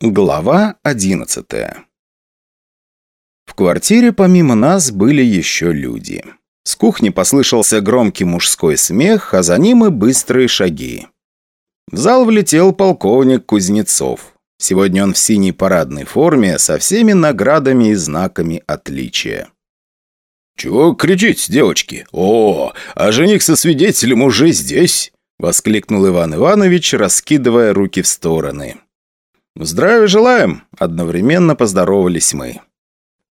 Глава одиннадцатая В квартире помимо нас были еще люди. С кухни послышался громкий мужской смех, а за ним и быстрые шаги. В зал влетел полковник Кузнецов. Сегодня он в синей парадной форме со всеми наградами и знаками отличия. «Чего кричите, девочки? О, а жених со свидетелем уже здесь!» — воскликнул Иван Иванович, раскидывая руки в стороны. «Здравия желаем!» – одновременно поздоровались мы.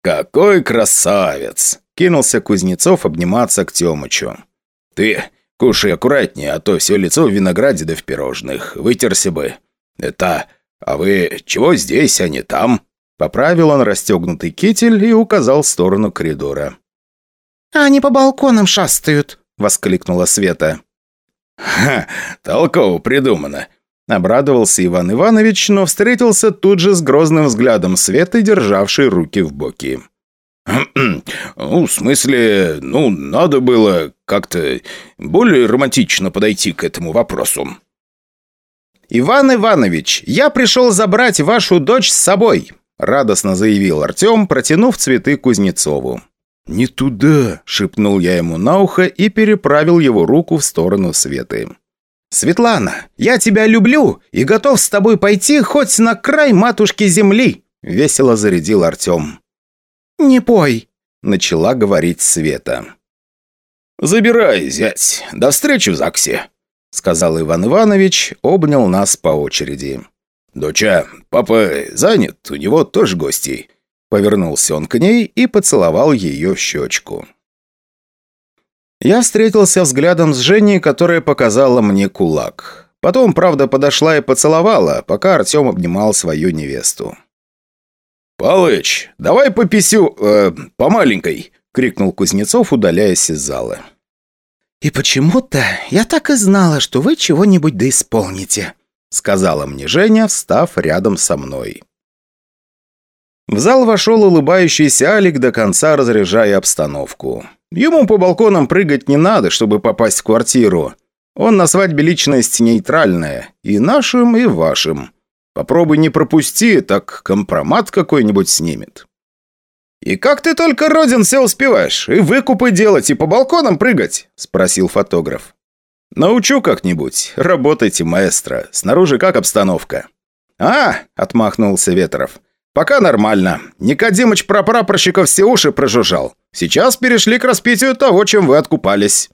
«Какой красавец!» – кинулся Кузнецов обниматься к Темычу. «Ты кушай аккуратнее, а то все лицо в винограде да в пирожных. Вытерся бы. Это... А вы чего здесь, а не там?» Поправил он расстегнутый китель и указал в сторону коридора. «Они по балконам шастают!» – воскликнула Света. «Ха, толково придумано. Обрадовался Иван Иванович, но встретился тут же с грозным взглядом Светы, державшей руки в боки. «Ну, в смысле, ну, надо было как-то более романтично подойти к этому вопросу». «Иван Иванович, я пришел забрать вашу дочь с собой», радостно заявил Артем, протянув цветы Кузнецову. «Не туда!» – шепнул я ему на ухо и переправил его руку в сторону Светы. «Светлана, я тебя люблю и готов с тобой пойти хоть на край матушки земли!» – весело зарядил Артем. «Не пой!» – начала говорить Света. «Забирай, зять. До встречи в ЗАГСе!» – сказал Иван Иванович, обнял нас по очереди. «Доча, папа занят, у него тоже гости». Повернулся он к ней и поцеловал ее в щечку. Я встретился взглядом с Женей, которая показала мне кулак. Потом, правда, подошла и поцеловала, пока Артем обнимал свою невесту. «Палыч, давай по писю... Э, по маленькой!» — крикнул Кузнецов, удаляясь из зала. «И почему-то я так и знала, что вы чего-нибудь да исполните», — сказала мне Женя, встав рядом со мной. В зал вошел улыбающийся Алик, до конца разряжая обстановку. Ему по балконам прыгать не надо, чтобы попасть в квартиру. Он на свадьбе личность нейтральная. И нашим, и вашим. Попробуй не пропусти, так компромат какой-нибудь снимет. «И как ты только, Родин, все успеваешь? И выкупы делать, и по балконам прыгать?» – спросил фотограф. «Научу как-нибудь. Работайте, маэстро. Снаружи как обстановка?» «А!» – отмахнулся Ветров. «Пока нормально. Никодимыч про прапорщиков все уши прожужжал. Сейчас перешли к распитию того, чем вы откупались».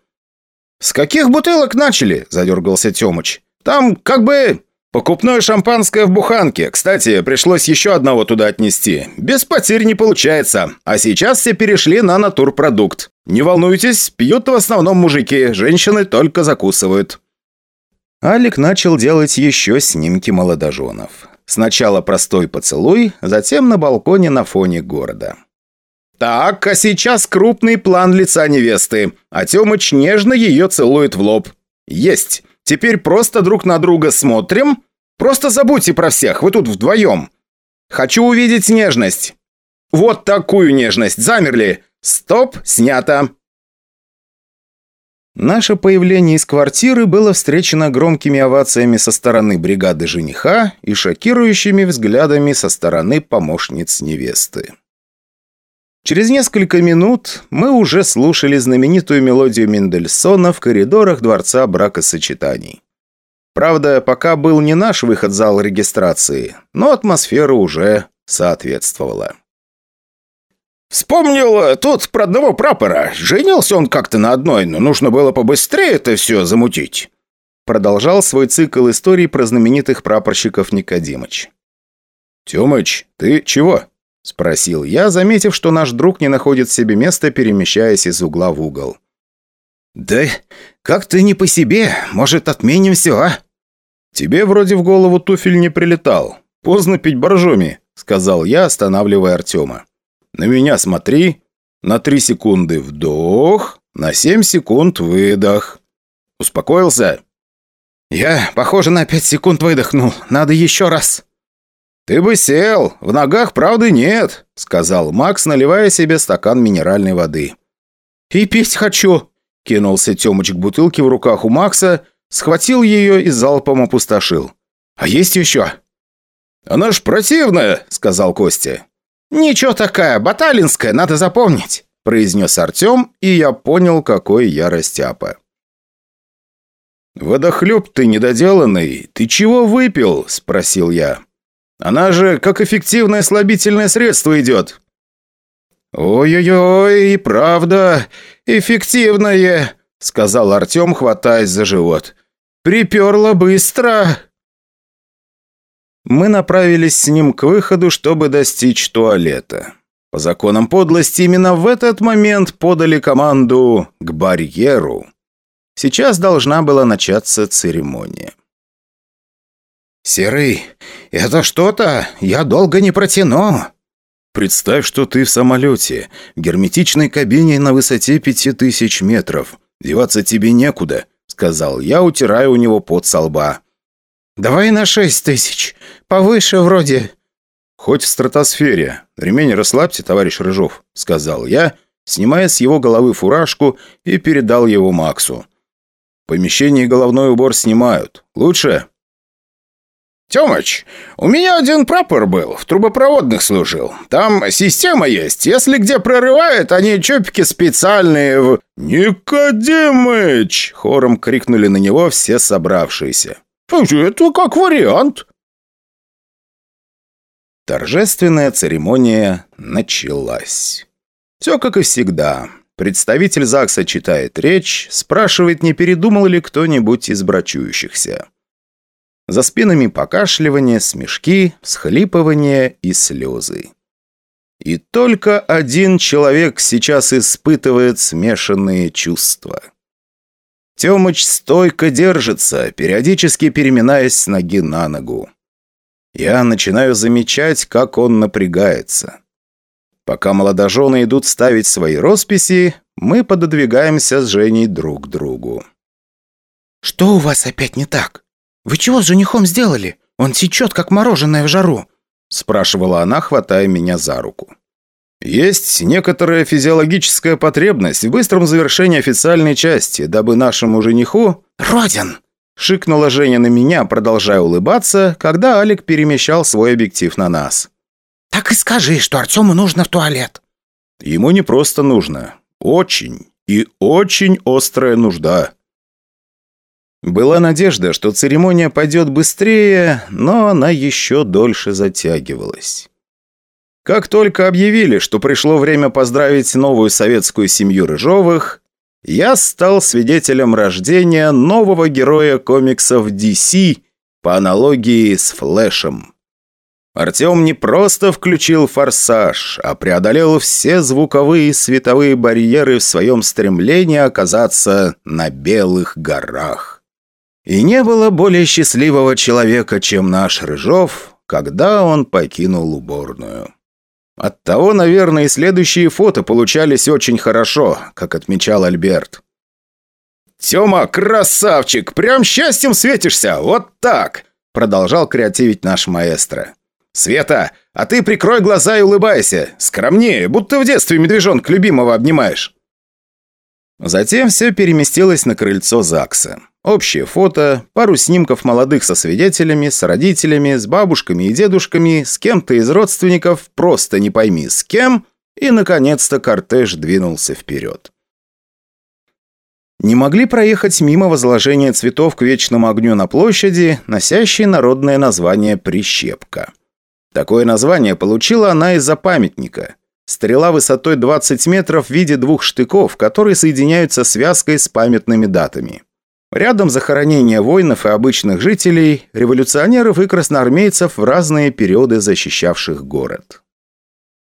«С каких бутылок начали?» – задергался Темыч. «Там как бы покупное шампанское в буханке. Кстати, пришлось еще одного туда отнести. Без потерь не получается. А сейчас все перешли на натурпродукт. Не волнуйтесь, пьют в основном мужики, женщины только закусывают». Алик начал делать еще снимки молодоженов. Сначала простой поцелуй, затем на балконе на фоне города. Так, а сейчас крупный план лица невесты, а Тёмыч нежно ее целует в лоб. Есть. Теперь просто друг на друга смотрим. Просто забудьте про всех, вы тут вдвоем. Хочу увидеть нежность. Вот такую нежность. Замерли. Стоп, снято. Наше появление из квартиры было встречено громкими овациями со стороны бригады жениха и шокирующими взглядами со стороны помощниц невесты. Через несколько минут мы уже слушали знаменитую мелодию Мендельсона в коридорах Дворца бракосочетаний. Правда, пока был не наш выход в зал регистрации, но атмосфера уже соответствовала. «Вспомнил э, тут про одного прапора. Женился он как-то на одной, но нужно было побыстрее это все замутить». Продолжал свой цикл историй про знаменитых прапорщиков Никодимыч. «Тёмыч, ты чего?» – спросил я, заметив, что наш друг не находит себе места, перемещаясь из угла в угол. «Да как-то не по себе. Может, отменим все, а?» «Тебе вроде в голову туфель не прилетал. Поздно пить боржоми», – сказал я, останавливая Артема. На меня смотри. На три секунды вдох, на семь секунд выдох. Успокоился? Я, похоже, на пять секунд выдохнул. Надо еще раз. «Ты бы сел, в ногах правды нет», — сказал Макс, наливая себе стакан минеральной воды. «И пить хочу», — кинулся Тёмыч к бутылке в руках у Макса, схватил ее и залпом опустошил. «А есть еще?» «Она ж противная», — сказал Костя. «Ничего такая, баталинская, надо запомнить», — произнес Артем, и я понял, какой я растяпа. «Водохлеб ты недоделанный, ты чего выпил?» – спросил я. «Она же как эффективное слабительное средство идет». «Ой-ой-ой, и правда, эффективное», – сказал Артем, хватаясь за живот. «Приперла быстро». Мы направились с ним к выходу, чтобы достичь туалета. По законам подлости именно в этот момент подали команду к барьеру. Сейчас должна была начаться церемония. «Серый, это что-то? Я долго не протяну!» «Представь, что ты в самолете, в герметичной кабине на высоте пяти тысяч метров. Деваться тебе некуда», — сказал я, утирая у него пот со лба. «Давай на шесть тысяч. Повыше вроде». «Хоть в стратосфере. Ремень расслабьте, товарищ Рыжов», — сказал я, снимая с его головы фуражку и передал его Максу. В помещении головной убор снимают. Лучше?» «Тёмыч, у меня один прапор был, в трубопроводных служил. Там система есть. Если где прорывает, они чопики специальные в...» «Никодимыч!» — хором крикнули на него все собравшиеся. «Это как вариант». Торжественная церемония началась. Все как и всегда. Представитель ЗАГСа читает речь, спрашивает, не передумал ли кто-нибудь из брачующихся. За спинами покашливание, смешки, всхлипывание и слезы. И только один человек сейчас испытывает смешанные чувства. Темыч стойко держится, периодически переминаясь с ноги на ногу. Я начинаю замечать, как он напрягается. Пока молодожены идут ставить свои росписи, мы пододвигаемся с Женей друг к другу. «Что у вас опять не так? Вы чего с женихом сделали? Он течет, как мороженое в жару», спрашивала она, хватая меня за руку. Есть некоторая физиологическая потребность в быстром завершении официальной части, дабы нашему жениху... «Родин!» – шикнула Женя на меня, продолжая улыбаться, когда Алик перемещал свой объектив на нас. «Так и скажи, что Артему нужно в туалет». Ему не просто нужно. Очень и очень острая нужда. Была надежда, что церемония пойдет быстрее, но она еще дольше затягивалась. Как только объявили, что пришло время поздравить новую советскую семью Рыжовых, я стал свидетелем рождения нового героя комиксов DC по аналогии с Флэшем. Артем не просто включил форсаж, а преодолел все звуковые и световые барьеры в своем стремлении оказаться на Белых горах. И не было более счастливого человека, чем наш Рыжов, когда он покинул уборную. Оттого, наверное, и следующие фото получались очень хорошо, как отмечал Альберт. «Тема, красавчик! Прям счастьем светишься! Вот так!» Продолжал креативить наш маэстро. «Света, а ты прикрой глаза и улыбайся. Скромнее, будто в детстве медвежонка любимого обнимаешь». Затем все переместилось на крыльцо ЗАГСа. Общее фото, пару снимков молодых со свидетелями, с родителями, с бабушками и дедушками, с кем-то из родственников, просто не пойми с кем, и, наконец-то, кортеж двинулся вперед. Не могли проехать мимо возложения цветов к вечному огню на площади, носящей народное название «Прищепка». Такое название получила она из-за памятника. Стрела высотой 20 метров в виде двух штыков, которые соединяются связкой с памятными датами. Рядом захоронения воинов и обычных жителей, революционеров и красноармейцев в разные периоды защищавших город.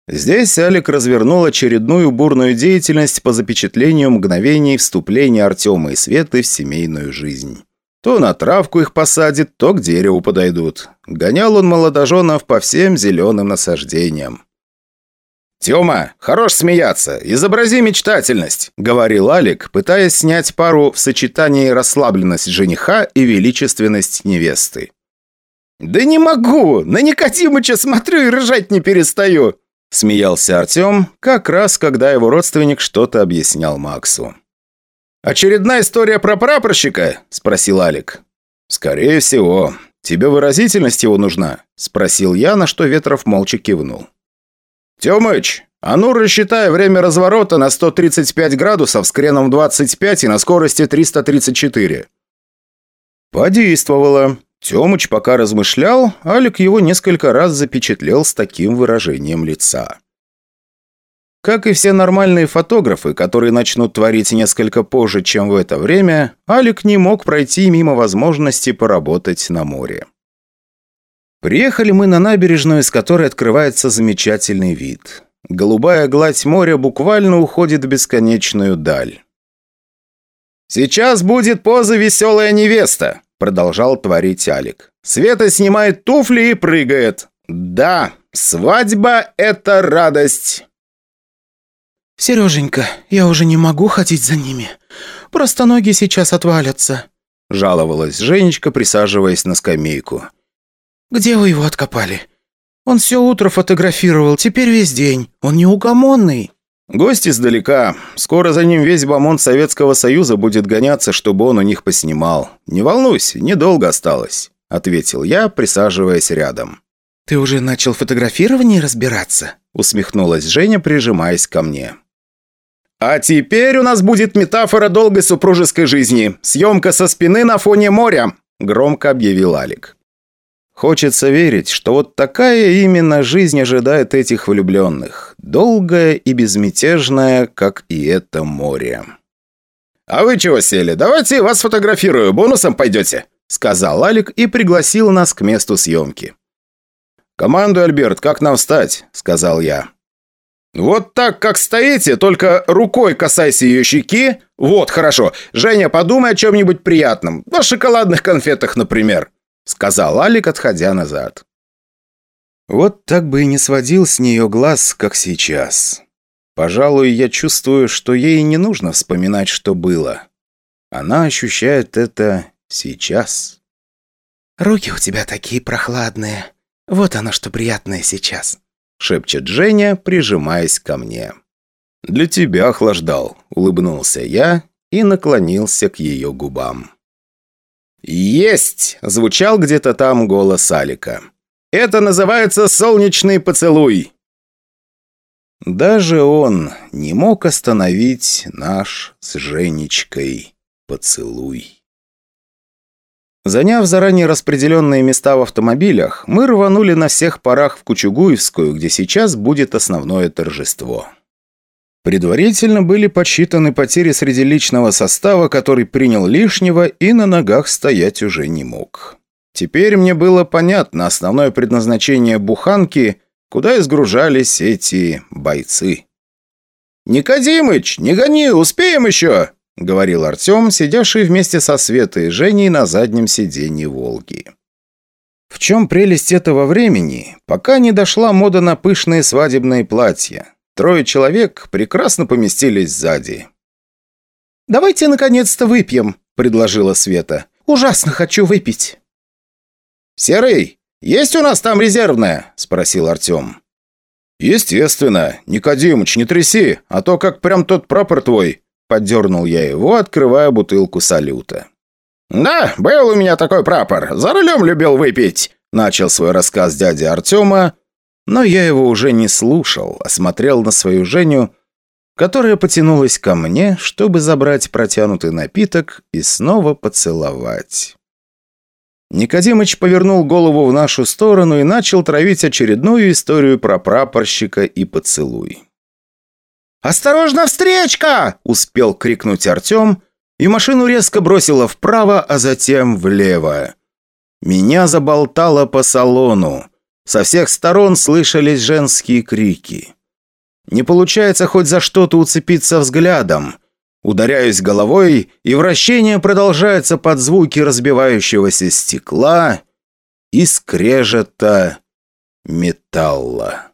Здесь Алик развернул очередную бурную деятельность по запечатлению мгновений вступления Артема и Светы в семейную жизнь. То на травку их посадит, то к дереву подойдут. Гонял он молодоженов по всем зеленым насаждениям. «Тёма, хорош смеяться, изобрази мечтательность», — говорил Алик, пытаясь снять пару в сочетании расслабленность жениха и величественность невесты. «Да не могу! На Никодимыча смотрю и ржать не перестаю!» Смеялся Артем, как раз когда его родственник что-то объяснял Максу. «Очередная история про прапорщика?» – спросил Алик. «Скорее всего. тебе выразительность его нужна?» – спросил я, на что Ветров молча кивнул. «Темыч, а ну рассчитай время разворота на 135 градусов с креном 25 и на скорости 334». Подействовало. Темыч пока размышлял, Алик его несколько раз запечатлел с таким выражением лица. Как и все нормальные фотографы, которые начнут творить несколько позже, чем в это время, Алик не мог пройти мимо возможности поработать на море. Приехали мы на набережную, с которой открывается замечательный вид. Голубая гладь моря буквально уходит в бесконечную даль. «Сейчас будет поза «Веселая невеста», — продолжал творить Алик. «Света снимает туфли и прыгает. Да, свадьба — это радость». «Сереженька, я уже не могу ходить за ними. Просто ноги сейчас отвалятся», — жаловалась Женечка, присаживаясь на скамейку. «Где вы его откопали? Он все утро фотографировал, теперь весь день. Он неугомонный». «Гость издалека. Скоро за ним весь бомонд Советского Союза будет гоняться, чтобы он у них поснимал. Не волнуйся, недолго осталось», — ответил я, присаживаясь рядом. «Ты уже начал в фотографировании разбираться?» — усмехнулась Женя, прижимаясь ко мне. «А теперь у нас будет метафора долгой супружеской жизни. Съемка со спины на фоне моря», — громко объявил Алик. Хочется верить, что вот такая именно жизнь ожидает этих влюбленных. Долгая и безмятежная, как и это море. «А вы чего сели? Давайте вас фотографирую, бонусом пойдете», — сказал Алик и пригласил нас к месту съемки. «Командуй, Альберт, как нам встать?» — сказал я. «Вот так, как стоите, только рукой касайся ее щеки. Вот, хорошо. Женя, подумай о чем-нибудь приятном. О шоколадных конфетах, например» сказал Алик, отходя назад. Вот так бы и не сводил с нее глаз, как сейчас. Пожалуй, я чувствую, что ей не нужно вспоминать, что было. Она ощущает это сейчас. «Руки у тебя такие прохладные. Вот оно, что приятное сейчас», — шепчет Женя, прижимаясь ко мне. «Для тебя охлаждал», — улыбнулся я и наклонился к ее губам. «Есть!» – звучал где-то там голос Алика. «Это называется солнечный поцелуй!» Даже он не мог остановить наш с Женечкой поцелуй. Заняв заранее распределенные места в автомобилях, мы рванули на всех парах в Кучугуевскую, где сейчас будет основное торжество. Предварительно были подсчитаны потери среди личного состава, который принял лишнего и на ногах стоять уже не мог. Теперь мне было понятно основное предназначение буханки, куда изгружались эти бойцы. «Никодимыч, не гони, успеем еще!» — говорил Артем, сидящий вместе со Светой и Женей на заднем сиденье «Волги». В чем прелесть этого времени, пока не дошла мода на пышные свадебные платья. Трое человек прекрасно поместились сзади. «Давайте, наконец-то, выпьем», — предложила Света. «Ужасно хочу выпить». «Серый, есть у нас там резервная?» — спросил Артем. «Естественно. Никодимыч, не тряси, а то как прям тот прапор твой». Поддернул я его, открывая бутылку салюта. «Да, был у меня такой прапор. За рулем любил выпить», — начал свой рассказ дядя Артема, но я его уже не слушал, а смотрел на свою Женю, которая потянулась ко мне, чтобы забрать протянутый напиток и снова поцеловать. Никодимыч повернул голову в нашу сторону и начал травить очередную историю про прапорщика и поцелуй. «Осторожно, встречка!» – успел крикнуть Артем, и машину резко бросило вправо, а затем влево. Меня заболтало по салону. Со всех сторон слышались женские крики. Не получается хоть за что-то уцепиться взглядом. Ударяюсь головой, и вращение продолжается под звуки разбивающегося стекла и скрежета металла.